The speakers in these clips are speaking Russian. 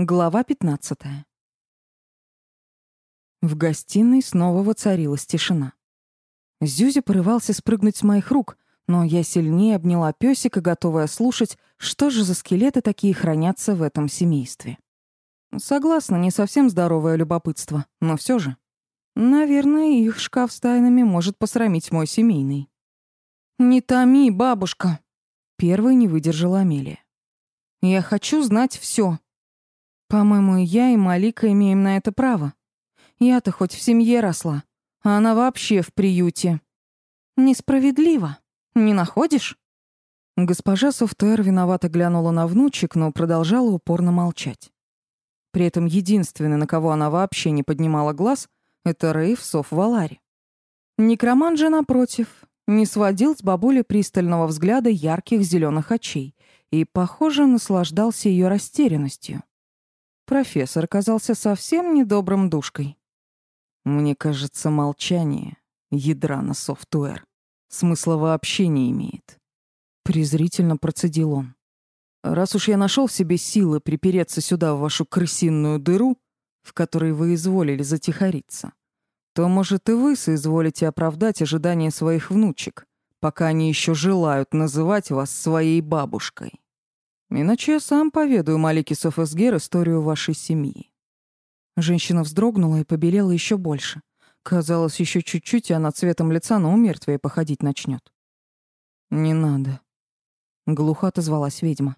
Глава 15. В гостиной снова воцарилась тишина. Зюзя порывался спрыгнуть с моих рук, но я сильнее обняла пёсика, готовая слушать, что же за скелеты такие хранятся в этом семействе. Согласна, не совсем здоровое любопытство, но все же. Наверное, их шкаф с тайнами может посрамить мой семейный. «Не томи, бабушка!» Первой не выдержала Амелия. «Я хочу знать все. По-моему, я и Малика имеем на это право. Я-то хоть в семье росла, а она вообще в приюте. Несправедливо. Не находишь? Госпожа Софтуэр виновато глянула на внучек, но продолжала упорно молчать. При этом единственный, на кого она вообще не поднимала глаз, это Рейв Соф Валари. Некроман же, напротив, не сводил с бабули пристального взгляда ярких зеленых очей и, похоже, наслаждался ее растерянностью. Профессор казался совсем недобрым душкой. Мне кажется, молчание, ядра на софтуэр, смысла вообще не имеет. Презрительно процедил он. Раз уж я нашел в себе силы припереться сюда в вашу крысиную дыру, в которой вы изволили затихариться, то, может, и вы соизволите оправдать ожидания своих внучек, пока они еще желают называть вас своей бабушкой. Иначе я сам поведаю Малике Софесгер историю вашей семьи». Женщина вздрогнула и побелела еще больше. Казалось, еще чуть-чуть, и она цветом лица на умертвие походить начнет. «Не надо», — глухо отозвалась ведьма.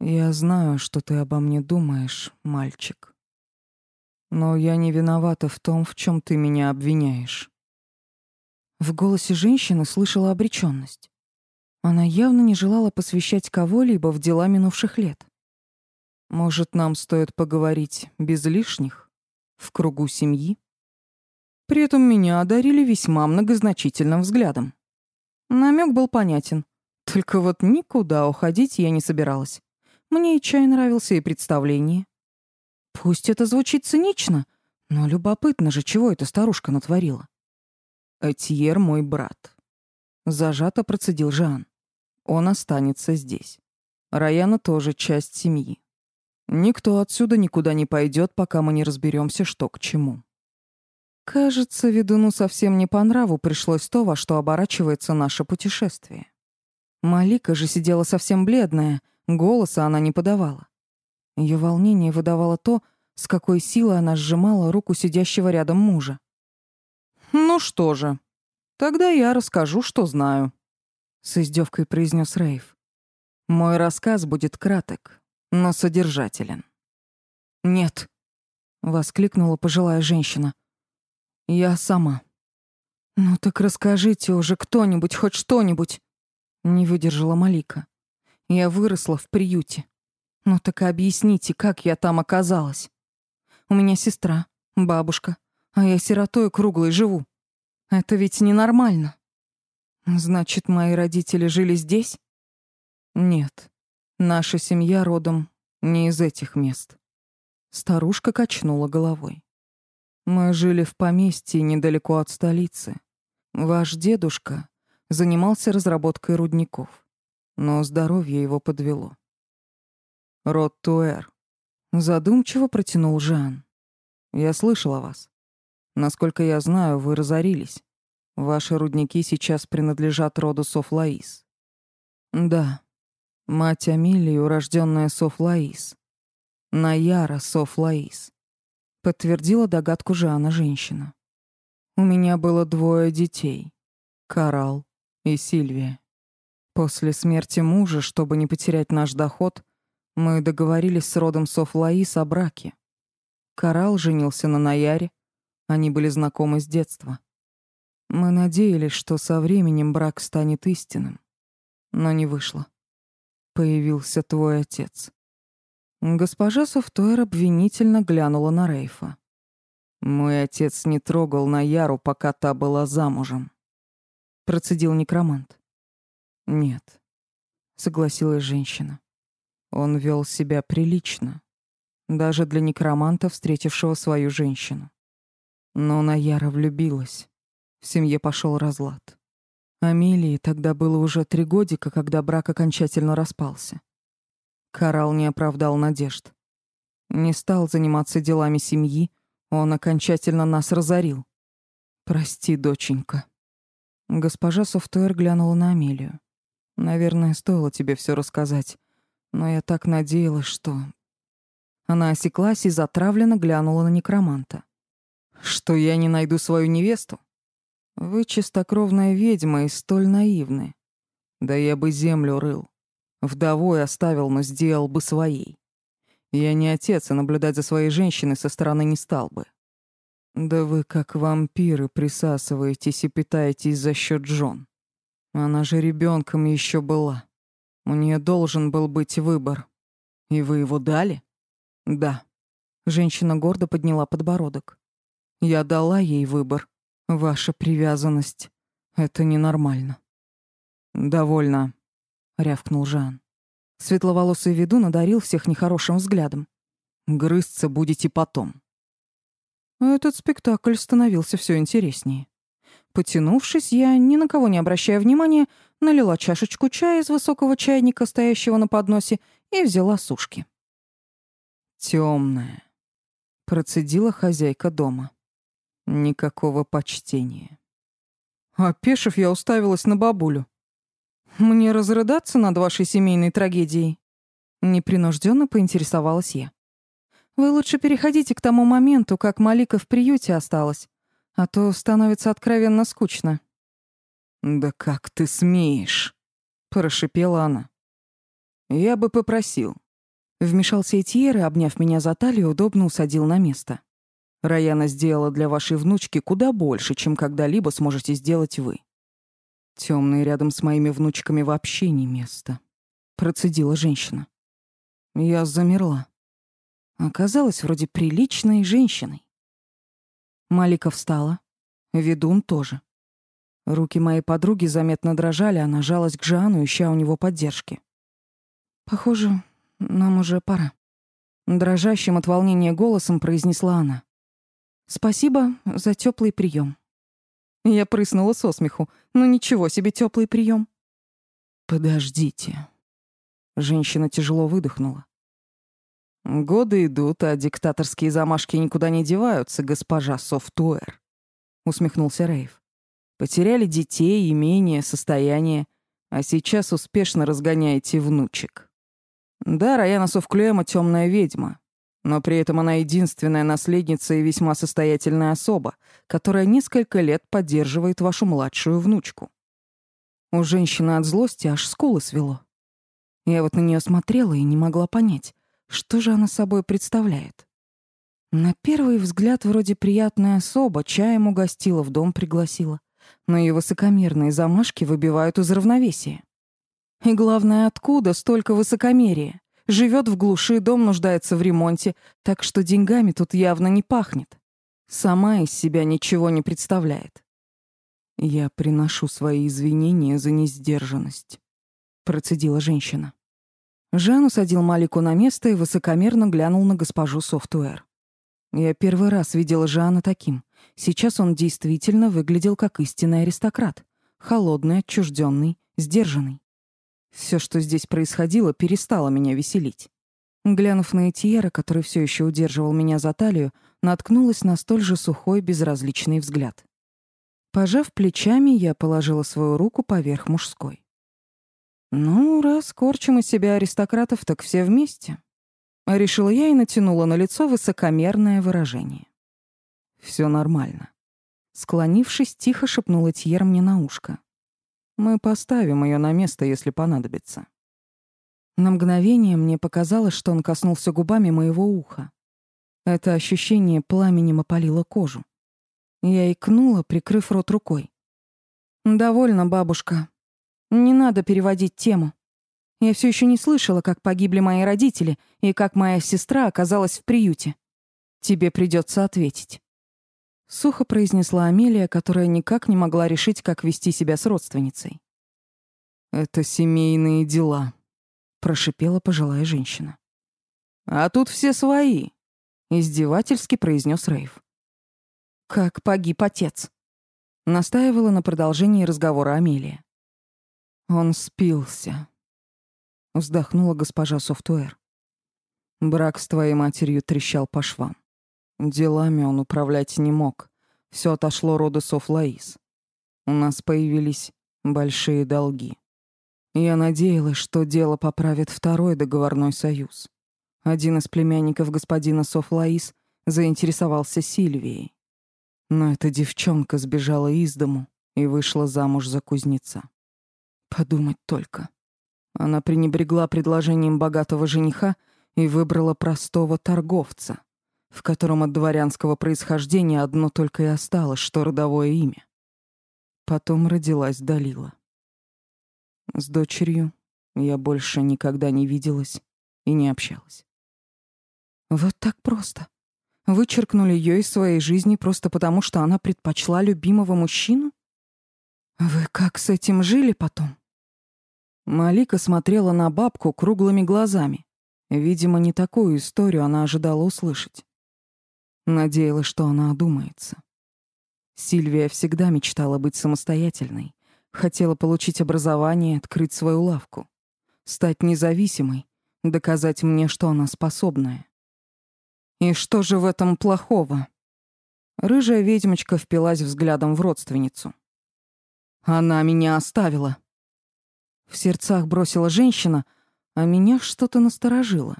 «Я знаю, что ты обо мне думаешь, мальчик. Но я не виновата в том, в чем ты меня обвиняешь». В голосе женщины слышала обреченность. Она явно не желала посвящать кого-либо в дела минувших лет. Может, нам стоит поговорить без лишних, в кругу семьи? При этом меня одарили весьма многозначительным взглядом. Намек был понятен. Только вот никуда уходить я не собиралась. Мне и чай нравился, и представление. Пусть это звучит цинично, но любопытно же, чего эта старушка натворила. Этьер мой брат. Зажато процедил Жан. Он останется здесь. Раяна тоже часть семьи. Никто отсюда никуда не пойдет, пока мы не разберемся, что к чему. Кажется, ведуну совсем не по нраву пришлось то, во что оборачивается наше путешествие. Малика же сидела совсем бледная, голоса она не подавала. Ее волнение выдавало то, с какой силой она сжимала руку сидящего рядом мужа. «Ну что же, тогда я расскажу, что знаю», с издевкой произнес Рейв. Мой рассказ будет краток, но содержателен. Нет, воскликнула пожилая женщина. Я сама. Ну так расскажите уже кто-нибудь хоть что-нибудь, не выдержала Малика. Я выросла в приюте. Ну так объясните, как я там оказалась. У меня сестра, бабушка, а я сиротой круглой живу. Это ведь ненормально. Значит, мои родители жили здесь? Нет. Наша семья родом не из этих мест. Старушка качнула головой. Мы жили в поместье недалеко от столицы. Ваш дедушка занимался разработкой рудников, но здоровье его подвело. Род Туэр. Задумчиво протянул Жан. Я слышал о вас. Насколько я знаю, вы разорились. Ваши рудники сейчас принадлежат роду Софлаис. Да. Мать Амилии, урожденная Софлаис. Наяра Софлаис. Подтвердила догадку Жанна женщина. У меня было двое детей. Карал и Сильвия. После смерти мужа, чтобы не потерять наш доход, мы договорились с родом Софлаис о браке. Карал женился на Наяре, они были знакомы с детства. Мы надеялись, что со временем брак станет истинным. Но не вышло. Появился твой отец. Госпожа Софтуэр обвинительно глянула на Рейфа. Мой отец не трогал Наяру, пока та была замужем. Процедил некромант. Нет, согласилась женщина. Он вел себя прилично, даже для некроманта, встретившего свою женщину. Но Наяра влюбилась. В семье пошел разлад. Амелии тогда было уже три годика, когда брак окончательно распался. Карал не оправдал надежд. Не стал заниматься делами семьи, он окончательно нас разорил. Прости, доченька. Госпожа Софтуэр глянула на Амелию. Наверное, стоило тебе все рассказать, но я так надеялась, что... Она осеклась и затравленно глянула на некроманта. Что я не найду свою невесту? Вы чистокровная ведьма и столь наивны. Да я бы землю рыл. Вдовой оставил, но сделал бы своей. Я не отец, и наблюдать за своей женщиной со стороны не стал бы. Да вы как вампиры присасываетесь и питаетесь за счет Джон. Она же ребенком еще была. У нее должен был быть выбор. И вы его дали? Да. Женщина гордо подняла подбородок. Я дала ей выбор. Ваша привязанность — это ненормально. Довольно, рявкнул Жан. Светловолосый ведун одарил всех нехорошим взглядом. Грызться будете потом. Этот спектакль становился все интереснее. Потянувшись, я, ни на кого не обращая внимания, налила чашечку чая из высокого чайника, стоящего на подносе, и взяла сушки. Темная, процедила хозяйка дома. Никакого почтения. Опешив, я уставилась на бабулю. Мне разрыдаться над вашей семейной трагедией? Непринужденно поинтересовалась я. Вы лучше переходите к тому моменту, как Малика в приюте осталась, а то становится откровенно скучно. Да как ты смеешь? прошипела она. Я бы попросил. Вмешался Этьер и, обняв меня за талию, удобно усадил на место. Раяна сделала для вашей внучки куда больше, чем когда-либо сможете сделать вы. Темные рядом с моими внучками вообще не место. Процедила женщина. Я замерла. Оказалась вроде приличной женщиной. Малика встала. Ведун тоже. Руки моей подруги заметно дрожали, она жалась к Жану, ища у него поддержки. «Похоже, нам уже пора», — дрожащим от волнения голосом произнесла она. «Спасибо за теплый прием. Я прыснула со смеху. Ну ничего себе теплый прием. Подождите. Женщина тяжело выдохнула. Годы идут, а диктаторские замашки никуда не деваются, госпожа Софтуэр. Усмехнулся Рейв. Потеряли детей, имение, состояние, а сейчас успешно разгоняете внучек. Да, Раяна Совклюэма темная ведьма, но при этом она единственная наследница и весьма состоятельная особа, которая несколько лет поддерживает вашу младшую внучку. У женщины от злости аж скулы свело. Я вот на нее смотрела и не могла понять, что же она собой представляет. На первый взгляд вроде приятная особа, чаем угостила, в дом пригласила. Но ее высокомерные замашки выбивают из равновесия. И главное, откуда столько высокомерия? Живет в глуши, дом нуждается в ремонте, так что деньгами тут явно не пахнет. Сама из себя ничего не представляет. Я приношу свои извинения за несдержанность, процедила женщина. Жан усадил Малику на место и высокомерно глянул на госпожу Софтуэр. Я первый раз видела Жана таким. Сейчас он действительно выглядел как истинный аристократ. Холодный, отчужденный, сдержанный. Все, что здесь происходило, перестало меня веселить. Глянув на Этьера, который все еще удерживал меня за талию, наткнулась на столь же сухой, безразличный взгляд. Пожав плечами, я положила свою руку поверх мужской. «Ну, раз корчим из себя аристократов, так все вместе», — решила я и натянула на лицо высокомерное выражение. Все нормально». Склонившись, тихо шепнула Тьер мне на ушко. Мы поставим ее на место, если понадобится. На мгновение мне показалось, что он коснулся губами моего уха. Это ощущение пламенем опалило кожу. Я икнула, прикрыв рот рукой. «Довольно, бабушка. Не надо переводить тему. Я все еще не слышала, как погибли мои родители и как моя сестра оказалась в приюте. Тебе придется ответить». Сухо произнесла Амелия, которая никак не могла решить, как вести себя с родственницей. «Это семейные дела», — прошипела пожилая женщина. «А тут все свои», — издевательски произнес Рейв. «Как погиб отец», — настаивала на продолжении разговора Амелия. «Он спился», — вздохнула госпожа Софтуэр. Брак с твоей матерью трещал по швам. Делами он управлять не мог. Все отошло роду Софлаис. У нас появились большие долги. Я надеялась, что дело поправит второй договорной союз. Один из племянников господина Софлаис заинтересовался Сильвией. Но эта девчонка сбежала из дому и вышла замуж за кузнеца. Подумать только. Она пренебрегла предложением богатого жениха и выбрала простого торговца, в котором от дворянского происхождения одно только и осталось, что родовое имя. Потом родилась Далила. С дочерью я больше никогда не виделась и не общалась. Вот так просто. Вычеркнули ее из своей жизни просто потому, что она предпочла любимого мужчину? Вы как с этим жили потом? Малика смотрела на бабку круглыми глазами. Видимо, не такую историю она ожидала услышать. Надеялась, что она одумается. Сильвия всегда мечтала быть самостоятельной, хотела получить образование, открыть свою лавку, стать независимой, доказать мне, что она способная. И что же в этом плохого? Рыжая ведьмочка впилась взглядом в родственницу. Она меня оставила. В сердцах бросила женщина, а меня что-то насторожило.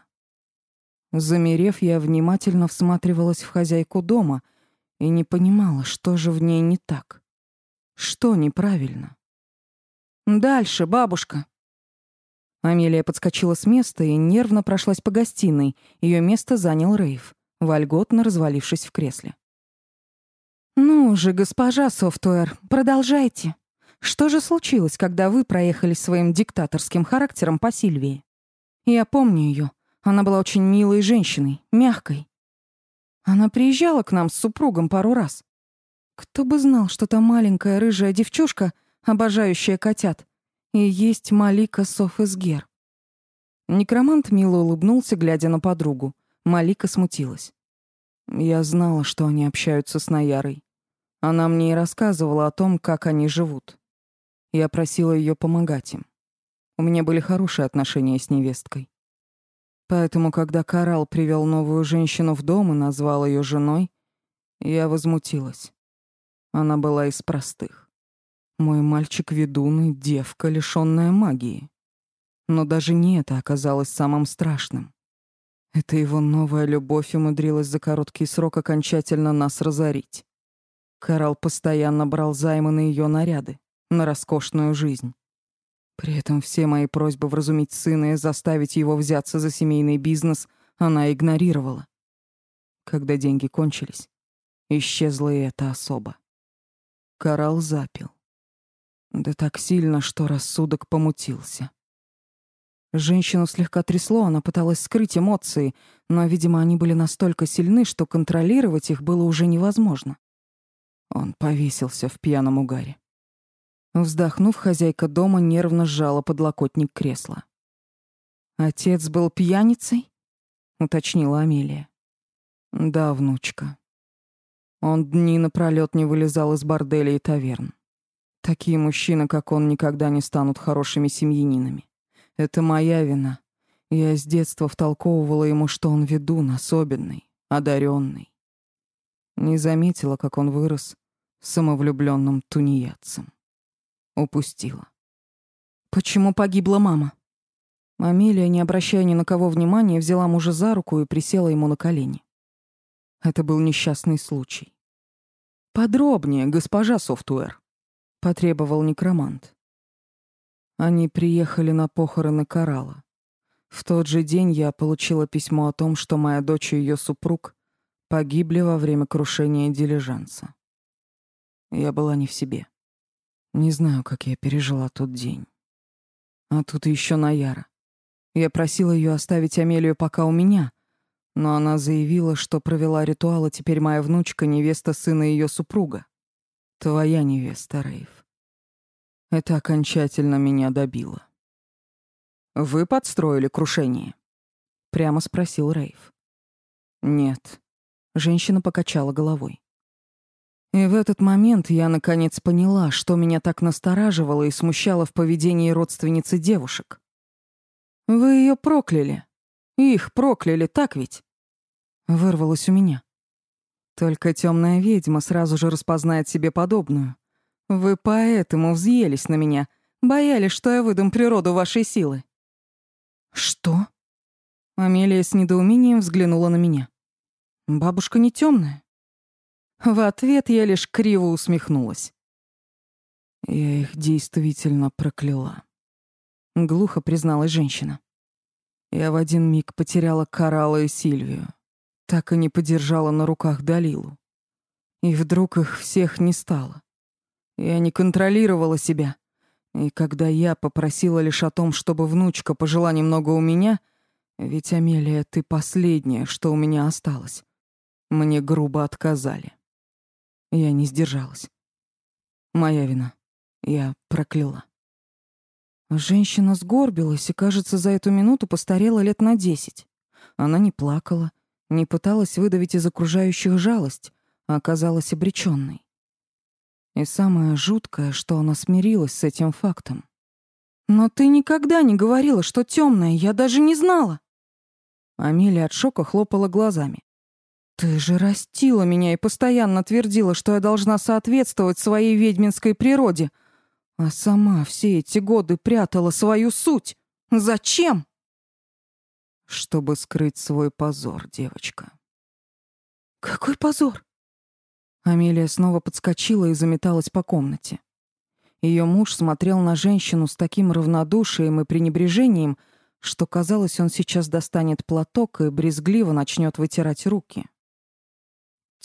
Замерев, я внимательно всматривалась в хозяйку дома и не понимала, что же в ней не так. Что неправильно? «Дальше, бабушка», Амелия подскочила с места и нервно прошлась по гостиной. Ее место занял Рейв, вольготно развалившись в кресле. «Ну же, госпожа Софтуэр, продолжайте. Что же случилось, когда вы проехали своим диктаторским характером по Сильвии? Я помню ее. Она была очень милой женщиной, мягкой. Она приезжала к нам с супругом пару раз. Кто бы знал, что та маленькая рыжая девчушка, обожающая котят, и есть Малика Софесгер. Некромант мило улыбнулся, глядя на подругу. Малика смутилась. Я знала, что они общаются с Наярой. Она мне и рассказывала о том, как они живут. Я просила ее помогать им. У меня были хорошие отношения с невесткой. Поэтому, когда Карал привел новую женщину в дом и назвал ее женой, я возмутилась. Она была из простых. Мой мальчик-ведун и девка, лишённая магии. Но даже не это оказалось самым страшным. Это его новая любовь умудрилась за короткий срок окончательно нас разорить. Карал постоянно брал займы на ее наряды, на роскошную жизнь. При этом все мои просьбы вразумить сына и заставить его взяться за семейный бизнес она игнорировала. Когда деньги кончились, исчезла и эта особа. Карал запил. Да так сильно, что рассудок помутился. Женщину слегка трясло, она пыталась скрыть эмоции, но, видимо, они были настолько сильны, что контролировать их было уже невозможно. Он повесился в пьяном угаре. Вздохнув, хозяйка дома нервно сжала подлокотник кресла. «Отец был пьяницей?» — уточнила Амелия. «Да, внучка. Он дни напролёт не вылезал из борделей и таверн. Такие мужчины, как он, никогда не станут хорошими семьянинами. Это моя вина. Я с детства втолковывала ему, что он ведун, особенный, одаренный. Не заметила, как он вырос самовлюбленным тунеядцем. Упустила. Почему погибла мама? Амелия, не обращая ни на кого внимания, взяла мужа за руку и присела ему на колени. Это был несчастный случай. Подробнее, госпожа Софтуэр потребовал некромант. Они приехали на похороны Коралла. В тот же день я получила письмо о том, что моя дочь и ее супруг погибли во время крушения дилижанса. Я была не в себе. Не знаю, как я пережила тот день. А тут еще Наяра. Я просила ее оставить Амелию пока у меня, но она заявила, что провела ритуал, и теперь моя внучка — невеста сына ее супруга. Твоя невеста, Рейв. Это окончательно меня добило. Вы подстроили крушение? Прямо спросил Рейв. Нет. Женщина покачала головой. И в этот момент я наконец поняла, что меня так настораживало и смущало в поведении родственницы девушек. Вы ее прокляли. Их прокляли, так ведь? Вырвалось у меня. Только темная ведьма сразу же распознает себе подобную. Вы поэтому взъелись на меня, боялись, что я выдам природу вашей силы. Что? Амелия с недоумением взглянула на меня. Бабушка не темная. В ответ я лишь криво усмехнулась. Я их действительно прокляла. Глухо призналась женщина. Я в один миг потеряла Карала и Сильвию. Так и не подержала на руках Далилу. И вдруг их всех не стало. Я не контролировала себя. И когда я попросила лишь о том, чтобы внучка пожила немного у меня, ведь, Амелия, ты последняя, что у меня осталось, мне грубо отказали. Я не сдержалась. Моя вина. Я прокляла. Женщина сгорбилась и, кажется, за эту минуту постарела лет на десять. Она не плакала, не пыталась выдавить из окружающих жалость, а оказалась обречённой. И самое жуткое, что она смирилась с этим фактом. «Но ты никогда не говорила, что тёмная, я даже не знала!» Амелия от шока хлопала глазами. «Ты же растила меня и постоянно твердила, что я должна соответствовать своей ведьминской природе, а сама все эти годы прятала свою суть. Зачем?» «Чтобы скрыть свой позор, девочка». «Какой позор?» Амелия снова подскочила и заметалась по комнате. Ее муж смотрел на женщину с таким равнодушием и пренебрежением, что казалось, он сейчас достанет платок и брезгливо начнет вытирать руки.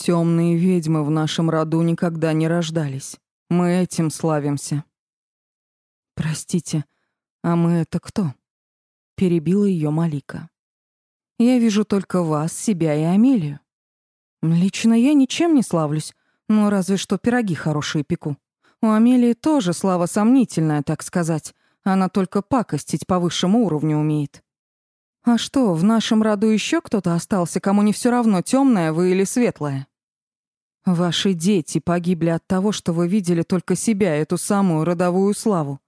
Темные ведьмы в нашем роду никогда не рождались. Мы этим славимся. Простите, а мы это кто? Перебила ее Малика. Я вижу только вас, себя и Амелию. Лично я ничем не славлюсь, ну разве что пироги хорошие пеку. У Амелии тоже слава сомнительная, так сказать. Она только пакостить по высшему уровню умеет. А что, в нашем роду еще кто-то остался, кому не все равно, темное вы или светлое? Ваши дети погибли от того, что вы видели только себя, эту самую родовую славу.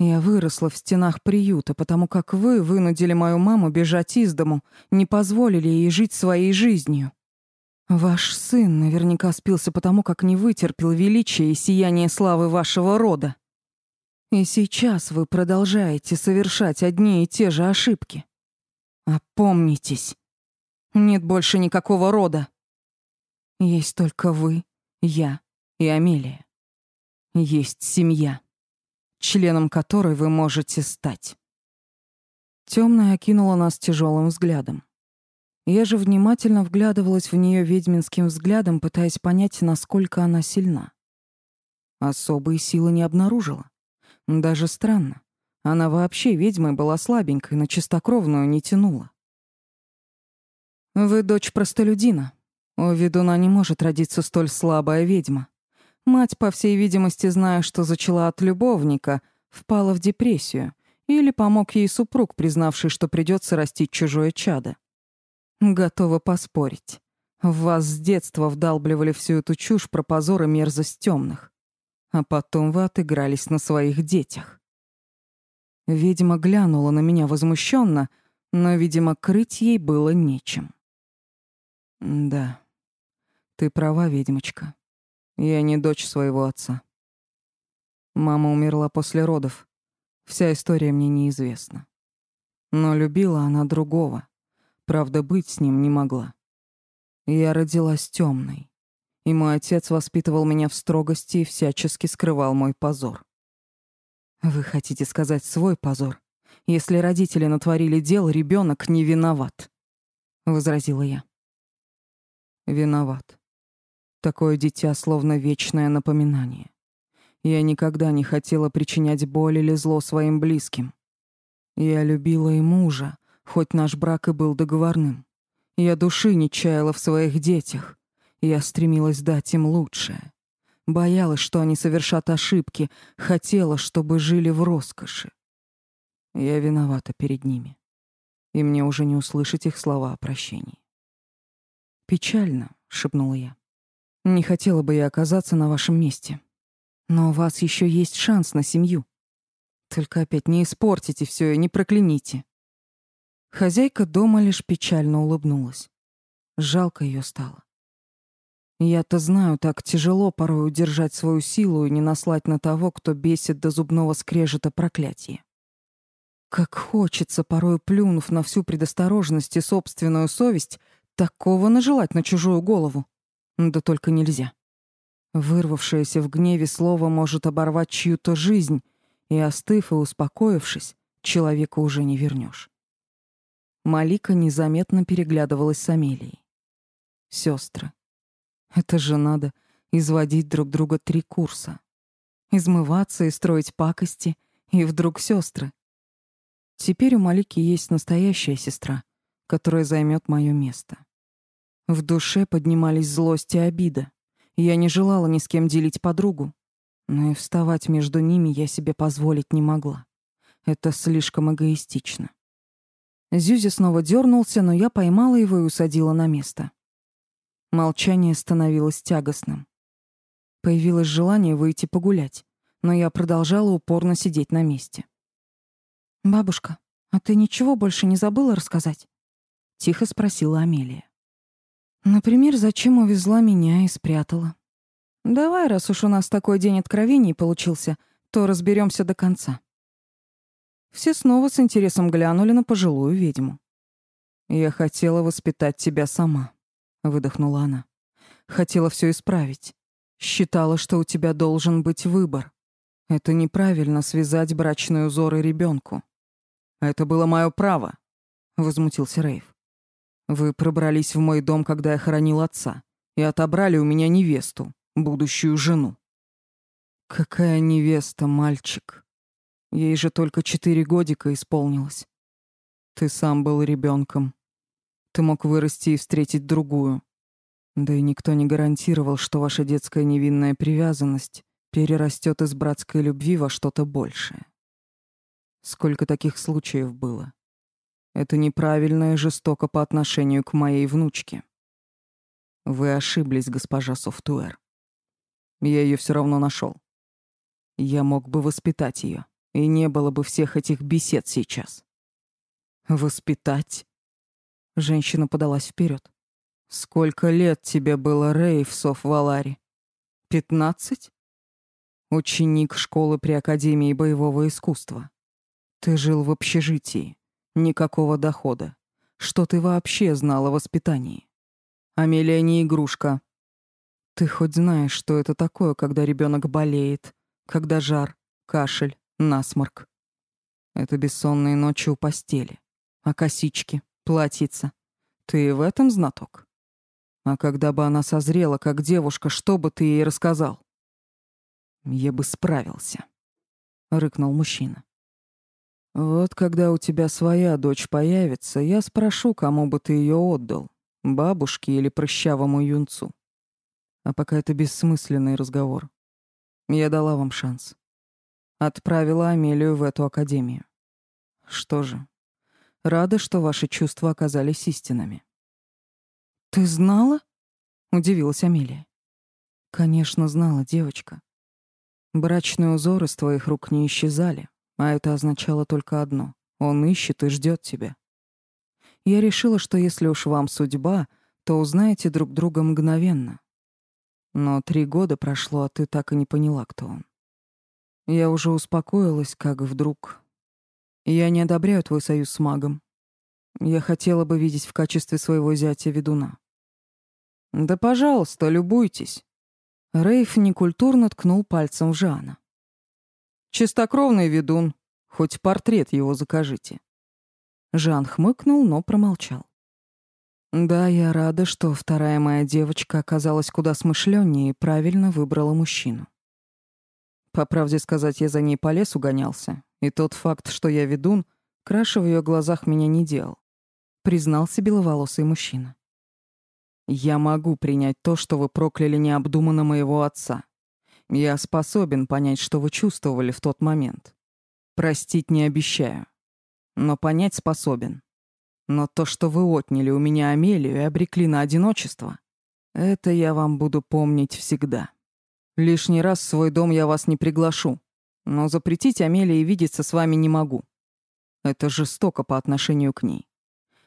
Я выросла в стенах приюта, потому как вы вынудили мою маму бежать из дому, не позволили ей жить своей жизнью. Ваш сын наверняка спился потому, как не вытерпел величия и сияние славы вашего рода. И сейчас вы продолжаете совершать одни и те же ошибки. Опомнитесь. Нет больше никакого рода. Есть только вы, я и Амелия. Есть семья, членом которой вы можете стать. Темная окинула нас тяжелым взглядом. Я же внимательно вглядывалась в нее ведьминским взглядом, пытаясь понять, насколько она сильна. Особой силы не обнаружила. Даже странно. Она вообще ведьмой была слабенькой, на чистокровную не тянула. «Вы дочь простолюдина», у ведуна не может родиться столь слабая ведьма. Мать, по всей видимости, зная, что зачала от любовника, впала в депрессию, или помог ей супруг, признавший, что придется растить чужое чадо. Готова поспорить. В вас с детства вдалбливали всю эту чушь про позор и мерзость темных. А потом вы отыгрались на своих детях. Ведьма глянула на меня возмущенно, но, видимо, крыть ей было нечем. Да, ты права, ведьмочка. Я не дочь своего отца. Мама умерла после родов. Вся история мне неизвестна. Но любила она другого. Правда, быть с ним не могла. Я родилась темной, и мой отец воспитывал меня в строгости и всячески скрывал мой позор. Вы хотите сказать свой позор? Если родители натворили дело, ребенок не виноват, возразила я. Виноват. Такое дитя словно вечное напоминание. Я никогда не хотела причинять боль или зло своим близким. Я любила и мужа, хоть наш брак и был договорным. Я души не чаяла в своих детях. Я стремилась дать им лучшее. Боялась, что они совершат ошибки, хотела, чтобы жили в роскоши. Я виновата перед ними. И мне уже не услышать их слова о прощении. «Печально», — шепнула я. Не хотела бы я оказаться на вашем месте. Но у вас еще есть шанс на семью. Только опять не испортите все и не прокляните. Хозяйка дома лишь печально улыбнулась. Жалко ее стало. Я-то знаю, так тяжело порой удержать свою силу и не наслать на того, кто бесит до зубного скрежета проклятие. Как хочется, порой плюнув на всю предосторожность и собственную совесть, такого нажелать на чужую голову. Да только нельзя. Вырвавшееся в гневе слово может оборвать чью-то жизнь, и, остыв и успокоившись, человека уже не вернешь. Малика незаметно переглядывалась с Амелией. Сестры. Это же надо изводить друг друга три курса. Измываться и строить пакости, и вдруг сестры. Теперь у Малики есть настоящая сестра, которая займет мое место. В душе поднимались злость и обида. Я не желала ни с кем делить подругу, но и вставать между ними я себе позволить не могла. Это слишком эгоистично. Зюзи снова дернулся, но я поймала его и усадила на место. Молчание становилось тягостным. Появилось желание выйти погулять, но я продолжала упорно сидеть на месте. «Бабушка, а ты ничего больше не забыла рассказать?» — тихо спросила Амелия. «Например, зачем увезла меня и спрятала?» «Давай, раз уж у нас такой день откровений получился, то разберемся до конца». Все снова с интересом глянули на пожилую ведьму. «Я хотела воспитать тебя сама», — выдохнула она. «Хотела все исправить. Считала, что у тебя должен быть выбор. Это неправильно связать брачные узоры ребенку. Это было мое право, возмутился Рейв. Вы пробрались в мой дом, когда я хоронил отца, и отобрали у меня невесту, будущую жену. Какая невеста, мальчик? Ей же только четыре годика исполнилось. Ты сам был ребенком. Ты мог вырасти и встретить другую. Да и никто не гарантировал, что ваша детская невинная привязанность перерастет из братской любви во что-то большее. Сколько таких случаев было. Это неправильно и жестоко по отношению к моей внучке. Вы ошиблись, госпожа Софтуэр. Я ее все равно нашел. Я мог бы воспитать ее, и не было бы всех этих бесед сейчас. Воспитать? Женщина подалась вперед. Сколько лет тебе было, Рейв, Соф Валари? Пятнадцать? Ученик школы при Академии боевого искусства. Ты жил в общежитии. Никакого дохода. Что ты вообще знал о воспитании? Амелия не игрушка. Ты хоть знаешь, что это такое, когда ребенок болеет, когда жар, кашель, насморк? Это бессонные ночи у постели. А косички, платьица. Ты в этом знаток? А когда бы она созрела, как девушка, что бы ты ей рассказал? Я бы справился, — рыкнул мужчина. Вот когда у тебя своя дочь появится, я спрошу, кому бы ты ее отдал, бабушке или прыщавому юнцу. А пока это бессмысленный разговор. Я дала вам шанс. Отправила Амелию в эту академию. Что же, рада, что ваши чувства оказались истинными. «Ты знала?» — удивилась Амелия. «Конечно, знала, девочка. Брачные узоры с твоих рук не исчезали, а это означало только одно — он ищет и ждет тебя. Я решила, что если уж вам судьба, то узнаете друг друга мгновенно. Но три года прошло, а ты так и не поняла, кто он. Я уже успокоилась, как вдруг... Я не одобряю твой союз с магом. Я хотела бы видеть в качестве своего зятя ведуна. Да, пожалуйста, любуйтесь. Рейф некультурно ткнул пальцем в Жана. Чистокровный ведун. Хоть портрет его закажите. Жан хмыкнул, но промолчал. Да, я рада, что вторая моя девочка оказалась куда смышленнее и правильно выбрала мужчину. По правде сказать, я за ней по лесу гонялся, и тот факт, что я ведун, краши в ее глазах меня не делал, признался беловолосый мужчина. Я могу принять то, что вы прокляли необдуманно моего отца. Я способен понять, что вы чувствовали в тот момент. Простить не обещаю. Но понять способен. Но то, что вы отняли у меня Амелию и обрекли на одиночество, это я вам буду помнить всегда. Лишний раз в свой дом я вас не приглашу, но запретить Амелии видеться с вами не могу. Это жестоко по отношению к ней.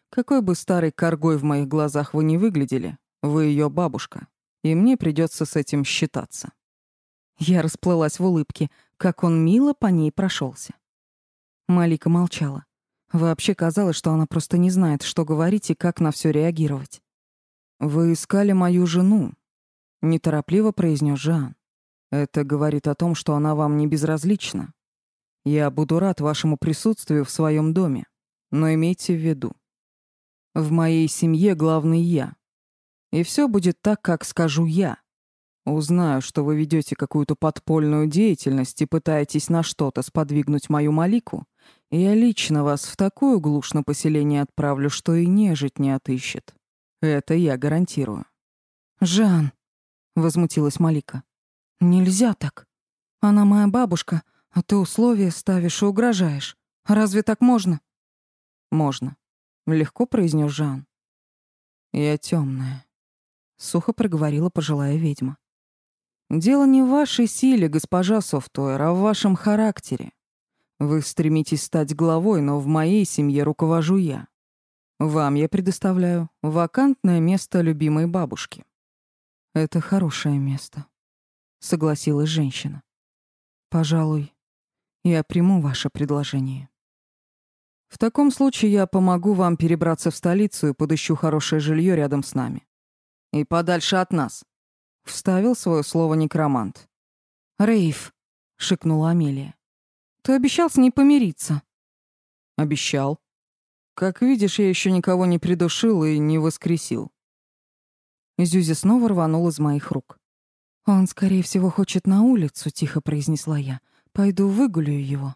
Какой бы старой коргой в моих глазах вы не выглядели, вы ее бабушка, и мне придется с этим считаться». Я расплылась в улыбке, как он мило по ней прошелся. Малика молчала. Вообще казалось, что она просто не знает, что говорить и как на все реагировать. «Вы искали мою жену», — неторопливо произнес Жан. «Это говорит о том, что она вам не безразлична. Я буду рад вашему присутствию в своем доме, но имейте в виду, в моей семье главный я. И все будет так, как скажу я. Узнаю, что вы ведете какую-то подпольную деятельность и пытаетесь на что-то сподвигнуть мою Малику, я лично вас в такую глушь на поселение отправлю, что и нежить не отыщет. Это я гарантирую. «Жан», — возмутилась Малика, — «нельзя так. Она моя бабушка, а ты условия ставишь и угрожаешь. Разве так можно?» «Можно», — легко произнес Жан. «Я темная», — сухо проговорила пожилая ведьма. «Дело не в вашей силе, госпожа Софтуэр, а в вашем характере. Вы стремитесь стать главой, но в моей семье руковожу я. Вам я предоставляю вакантное место любимой бабушки». «Это хорошее место», — согласилась женщина. «Пожалуй, я приму ваше предложение. В таком случае я помогу вам перебраться в столицу и подыщу хорошее жилье рядом с нами. И подальше от нас. Вставил свое слово некромант. Рейв, шикнула Амелия. Ты обещал с ней помириться. Обещал. Как видишь, я еще никого не придушил и не воскресил. Зюзя снова рванул из моих рук. «Он, скорее всего, хочет на улицу», — тихо произнесла я. Пойду выгулю его.